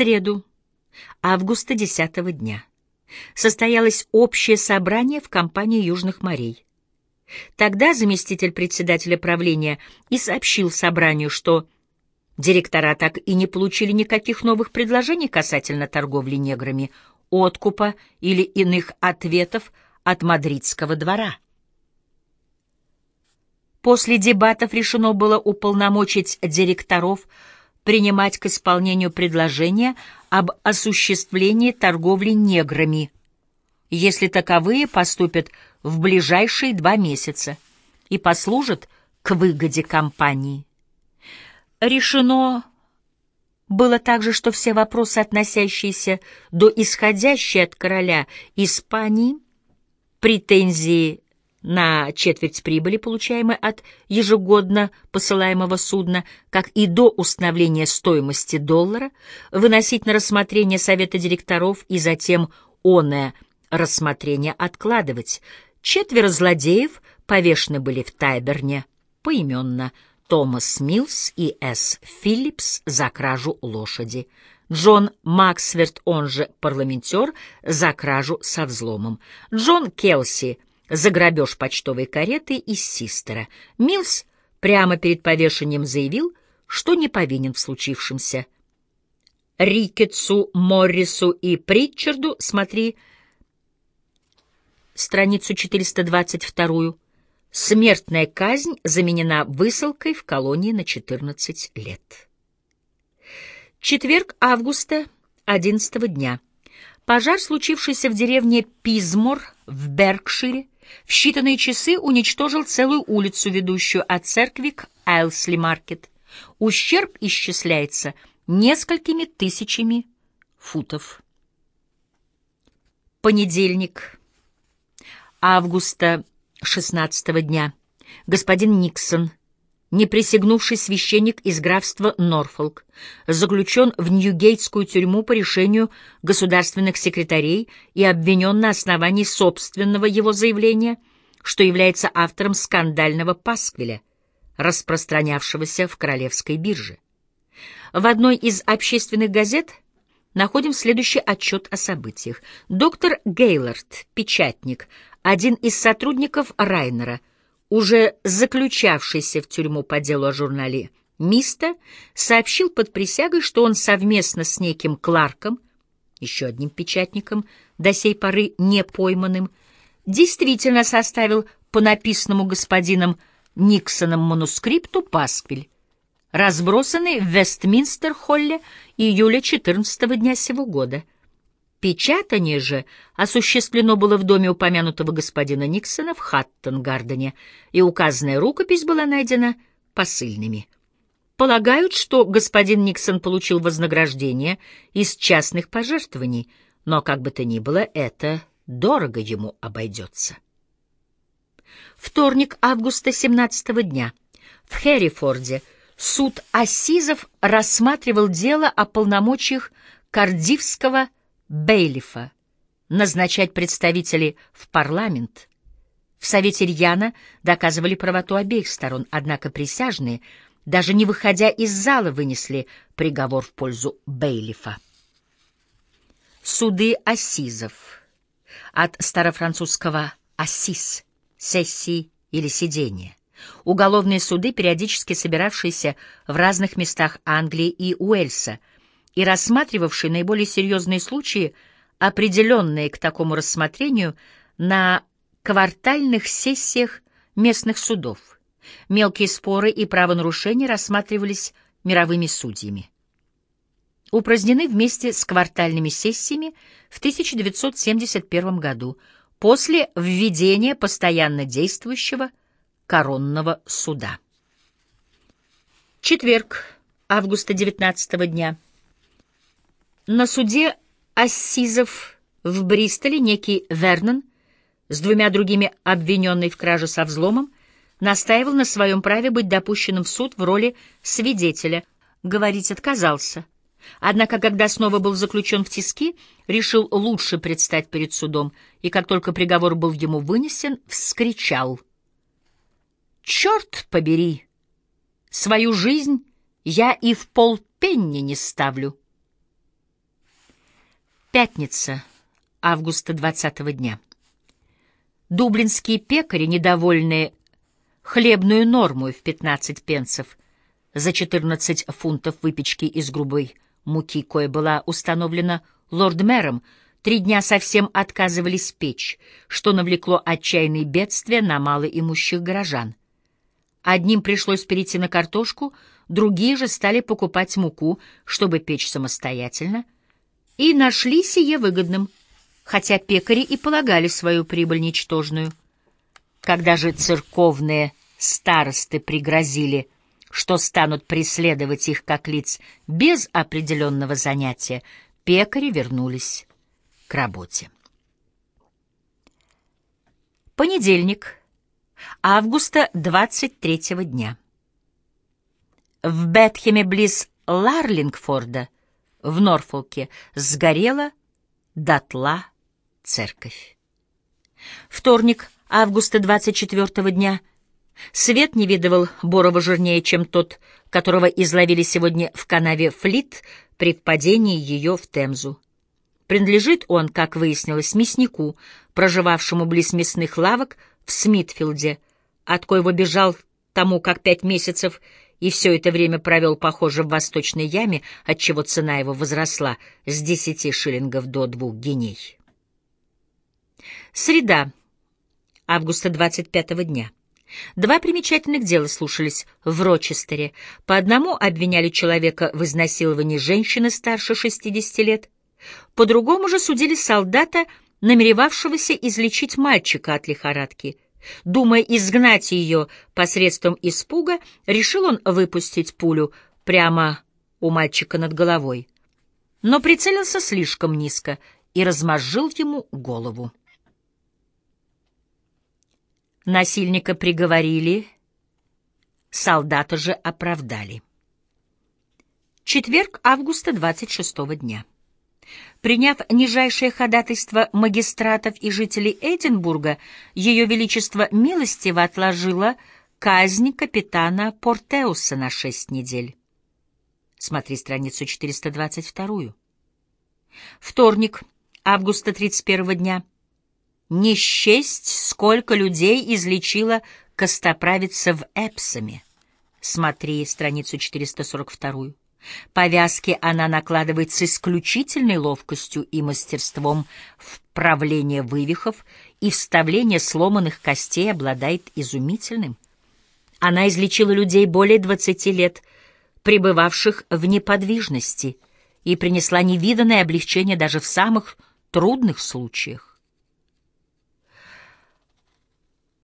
среду, августа 10 дня, состоялось общее собрание в компании Южных морей. Тогда заместитель председателя правления и сообщил собранию, что директора так и не получили никаких новых предложений касательно торговли неграми, откупа или иных ответов от мадридского двора. После дебатов решено было уполномочить директоров принимать к исполнению предложения об осуществлении торговли неграми, если таковые поступят в ближайшие два месяца и послужат к выгоде компании. Решено было также, что все вопросы, относящиеся до исходящей от короля Испании, претензии на четверть прибыли, получаемой от ежегодно посылаемого судна, как и до установления стоимости доллара, выносить на рассмотрение Совета директоров и затем оное рассмотрение откладывать. Четверо злодеев повешены были в Тайберне поименно Томас Милс и С. Филлипс за кражу лошади. Джон Максверт, он же парламентер, за кражу со взломом. Джон Келси — за грабеж почтовой кареты из Систера. Милс прямо перед повешением заявил, что не повинен в случившемся. Рикетсу, Моррису и Притчарду смотри страницу 422 Смертная казнь заменена высылкой в колонии на 14 лет. Четверг августа 11 дня. Пожар, случившийся в деревне Пизмор в Беркшире, в считанные часы уничтожил целую улицу, ведущую от церкви к Айлсли-маркет. Ущерб исчисляется несколькими тысячами футов. Понедельник, августа 16 дня. Господин Никсон, неприсягнувший священник из графства Норфолк, заключен в Ньюгейтскую тюрьму по решению государственных секретарей и обвинен на основании собственного его заявления, что является автором скандального пасквиля, распространявшегося в Королевской бирже. В одной из общественных газет находим следующий отчет о событиях. Доктор Гейлорд, печатник, один из сотрудников Райнера – уже заключавшийся в тюрьму по делу о журнале Миста, сообщил под присягой, что он совместно с неким Кларком, еще одним печатником, до сей поры не пойманным, действительно составил по написанному господином Никсоном манускрипту пасквиль, разбросанный в Вестминстер-холле июля 14 дня сего года — Печатание же осуществлено было в доме упомянутого господина Никсона в Хаттон-Гардене, и указанная рукопись была найдена посыльными. Полагают, что господин Никсон получил вознаграждение из частных пожертвований, но, как бы то ни было, это дорого ему обойдется. Вторник августа 17 дня. В Херрифорде суд Ассизов рассматривал дело о полномочиях Кардивского Бейлифа, назначать представителей в парламент. В Совете Рьяна доказывали правоту обеих сторон, однако присяжные, даже не выходя из зала, вынесли приговор в пользу Бейлифа. Суды ассизов. От старофранцузского «ассис» — сессии или сидения. Уголовные суды, периодически собиравшиеся в разных местах Англии и Уэльса — и рассматривавший наиболее серьезные случаи, определенные к такому рассмотрению на квартальных сессиях местных судов. Мелкие споры и правонарушения рассматривались мировыми судьями. Упразднены вместе с квартальными сессиями в 1971 году после введения постоянно действующего коронного суда. Четверг, августа 19 дня. На суде ассизов в Бристоле некий Вернон с двумя другими обвиненный в краже со взломом настаивал на своем праве быть допущенным в суд в роли свидетеля. Говорить отказался. Однако, когда снова был заключен в тиски, решил лучше предстать перед судом, и как только приговор был ему вынесен, вскричал. «Черт побери! Свою жизнь я и в полпенни не ставлю!» Пятница, августа 20 дня. Дублинские пекари, недовольные хлебную норму в 15 пенсов за 14 фунтов выпечки из грубой муки, кое была установлена лорд-мэром, три дня совсем отказывались печь, что навлекло отчаянные бедствия на малоимущих горожан. Одним пришлось перейти на картошку, другие же стали покупать муку, чтобы печь самостоятельно — и нашли сие выгодным, хотя пекари и полагали свою прибыль ничтожную. Когда же церковные старосты пригрозили, что станут преследовать их как лиц без определенного занятия, пекари вернулись к работе. Понедельник, августа 23 дня. В Бетхеме близ Ларлингфорда — в Норфолке сгорела дотла церковь. Вторник, августа 24 дня. Свет не видывал Борова жирнее, чем тот, которого изловили сегодня в канаве Флит при впадении ее в Темзу. Принадлежит он, как выяснилось, мяснику, проживавшему близ мясных лавок в Смитфилде, от коего бежал тому как пять месяцев и все это время провел, похоже, в восточной яме, отчего цена его возросла с десяти шиллингов до двух геней. Среда, августа 25 дня. Два примечательных дела слушались в Рочестере. По одному обвиняли человека в изнасиловании женщины старше 60 лет, по другому же судили солдата, намеревавшегося излечить мальчика от лихорадки — Думая изгнать ее посредством испуга, решил он выпустить пулю прямо у мальчика над головой. Но прицелился слишком низко и размозжил ему голову. Насильника приговорили, солдата же оправдали. Четверг августа 26 дня. Приняв нижайшее ходатайство магистратов и жителей Эдинбурга, Ее Величество милостиво отложило казнь капитана Портеуса на шесть недель. Смотри страницу 422. Вторник, августа 31 дня. Не счесть, сколько людей излечила костоправица в Эпсоме. Смотри страницу 442. Повязки она накладывает с исключительной ловкостью и мастерством вправления вывихов и вставления сломанных костей обладает изумительным. Она излечила людей более двадцати лет, пребывавших в неподвижности, и принесла невиданное облегчение даже в самых трудных случаях.